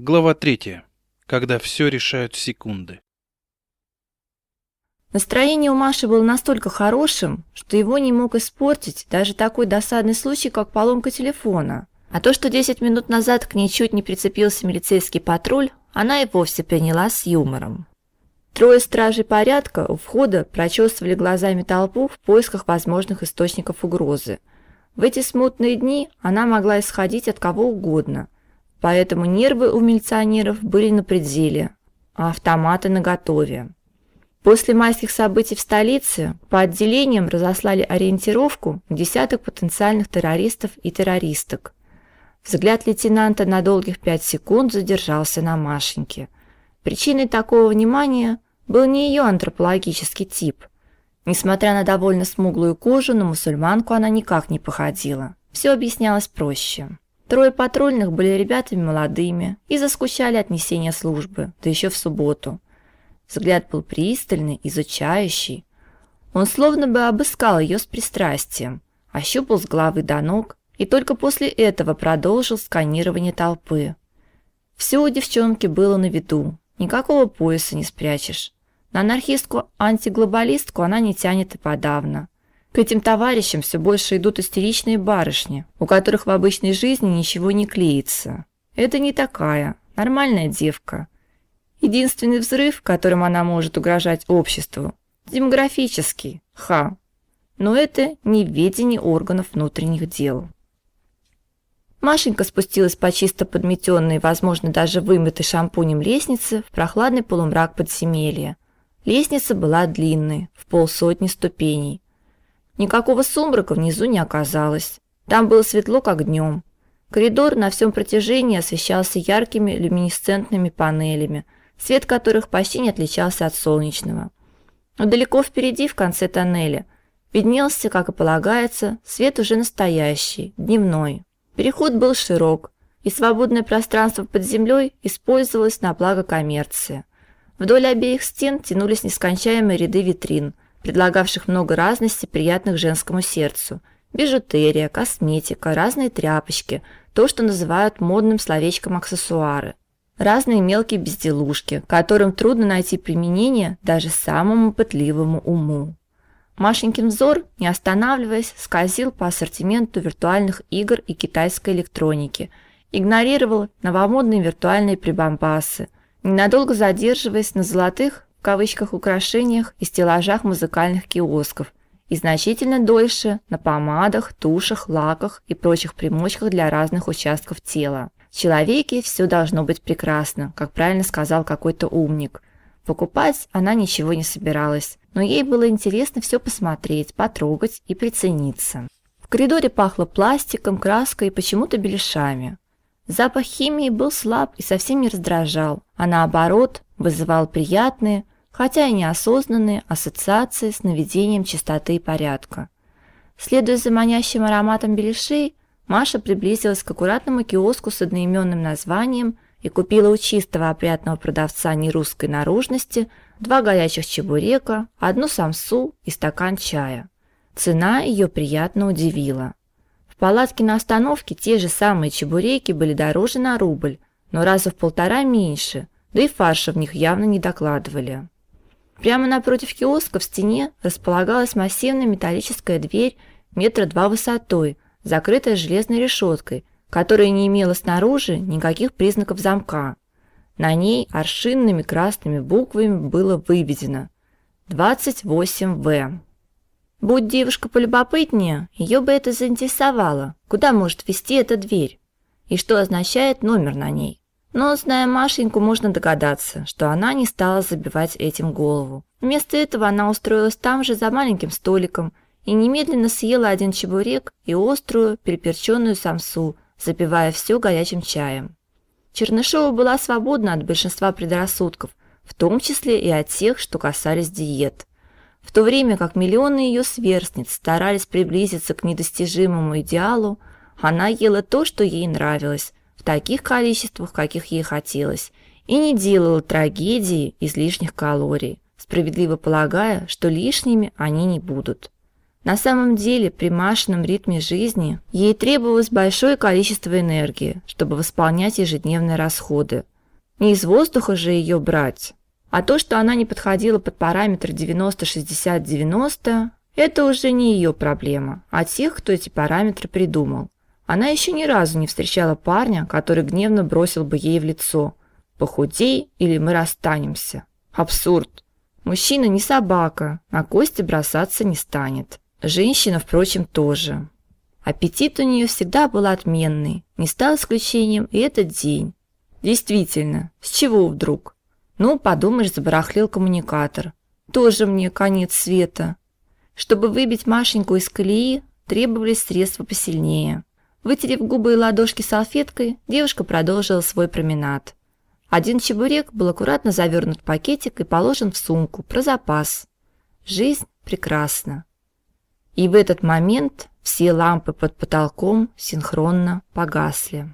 Глава 3. Когда все решают секунды. Настроение у Маши было настолько хорошим, что его не мог испортить даже такой досадный случай, как поломка телефона. А то, что 10 минут назад к ней чуть не прицепился милицейский патруль, она и вовсе приняла с юмором. Трое стражей порядка у входа прочесывали глазами толпу в поисках возможных источников угрозы. В эти смутные дни она могла исходить от кого угодно – Поэтому нервы у милиционеров были на пределе, а автоматы наготове. После майских событий в столице по отделениям разослали ориентировку десяток потенциальных террористов и террористок. Взгляд лейтенанта на долгих пять секунд задержался на Машеньке. Причиной такого внимания был не ее антропологический тип. Несмотря на довольно смуглую кожу, на мусульманку она никак не походила. Все объяснялось проще. Трое патрульных были ребятами молодыми и заскучали от несения службы, да еще в субботу. Взгляд был пристальный, изучающий. Он словно бы обыскал ее с пристрастием, ощупал с головы до ног и только после этого продолжил сканирование толпы. Все у девчонки было на виду, никакого пояса не спрячешь. На анархистку-антиглобалистку она не тянет и подавно. К этим товарищам все больше идут истеричные барышни, у которых в обычной жизни ничего не клеится. Это не такая, нормальная девка. Единственный взрыв, которым она может угрожать обществу, демографический, ха. Но это не в ведении органов внутренних дел. Машенька спустилась по чисто подметенной, возможно, даже вымытой шампунем лестнице в прохладный полумрак подземелья. Лестница была длинной, в полсотни ступеней. Никакого сумрака внизу не оказалось. Там было светло, как днем. Коридор на всем протяжении освещался яркими люминесцентными панелями, свет которых почти не отличался от солнечного. Но далеко впереди, в конце тоннеля, виднелся, как и полагается, свет уже настоящий, дневной. Переход был широк, и свободное пространство под землей использовалось на благо коммерции. Вдоль обеих стен тянулись нескончаемые ряды витрин – предлагавших много разности, приятных женскому сердцу. Бижутерия, косметика, разные тряпочки, то, что называют модным словечком аксессуары. Разные мелкие безделушки, которым трудно найти применение даже самому пытливому уму. Машенькин взор, не останавливаясь, скользил по ассортименту виртуальных игр и китайской электроники, игнорировал новомодные виртуальные прибамбасы, ненадолго задерживаясь на золотых в кавычках украшениях и стеллажах музыкальных киосков и значительно дольше на помадах, тушах, лаках и прочих примочках для разных участков тела. В человеке все должно быть прекрасно, как правильно сказал какой-то умник. Покупать она ничего не собиралась, но ей было интересно все посмотреть, потрогать и прицениться. В коридоре пахло пластиком, краской и почему-то беляшами. Запах химии был слаб и совсем не раздражал, а наоборот, вызывал приятные, хотя и неосознанные ассоциации с наведением чистоты и порядка. Следуя за манящим ароматом беляшей, Маша приблизилась к аккуратному киоску с одноименным названием и купила у чистого опрятного продавца нерусской наружности два горячих чебурека, одну самсу и стакан чая. Цена ее приятно удивила. В палатке на остановке те же самые чебуреки были дороже на рубль, но раза в полтора меньше – да и фарша в них явно не докладывали. Прямо напротив киоска в стене располагалась массивная металлическая дверь метра два высотой, закрытая железной решеткой, которая не имела снаружи никаких признаков замка. На ней аршинными красными буквами было выведено 28В. Будь девушка полюбопытнее, ее бы это заинтересовало. Куда может вести эта дверь? И что означает номер на ней? Но, зная Машеньку, можно догадаться, что она не стала забивать этим голову. Вместо этого она устроилась там же за маленьким столиком и немедленно съела один чебурек и острую переперченную самсу, запивая все горячим чаем. Чернышова была свободна от большинства предрассудков, в том числе и от тех, что касались диет. В то время как миллионы ее сверстниц старались приблизиться к недостижимому идеалу, она ела то, что ей нравилось, таких количествах, каких ей хотелось, и не делала трагедии из лишних калорий, справедливо полагая, что лишними они не будут. На самом деле, при Машином ритме жизни ей требовалось большое количество энергии, чтобы восполнять ежедневные расходы. Не из воздуха же ее брать. А то, что она не подходила под параметр 90-60-90, это уже не ее проблема, а тех, кто эти параметры придумал. Она еще ни разу не встречала парня, который гневно бросил бы ей в лицо «Похудей, или мы расстанемся». Абсурд. Мужчина не собака, на кости бросаться не станет. Женщина, впрочем, тоже. Аппетит у нее всегда был отменный, не стал исключением и этот день. Действительно, с чего вдруг? Ну, подумаешь, забарахлил коммуникатор. Тоже мне конец света. Чтобы выбить Машеньку из колеи, требовались средства посильнее. Вытерев губы и ладошки салфеткой, девушка продолжила свой променад. Один чебурек был аккуратно завернут в пакетик и положен в сумку про запас. Жизнь прекрасна. И в этот момент все лампы под потолком синхронно погасли.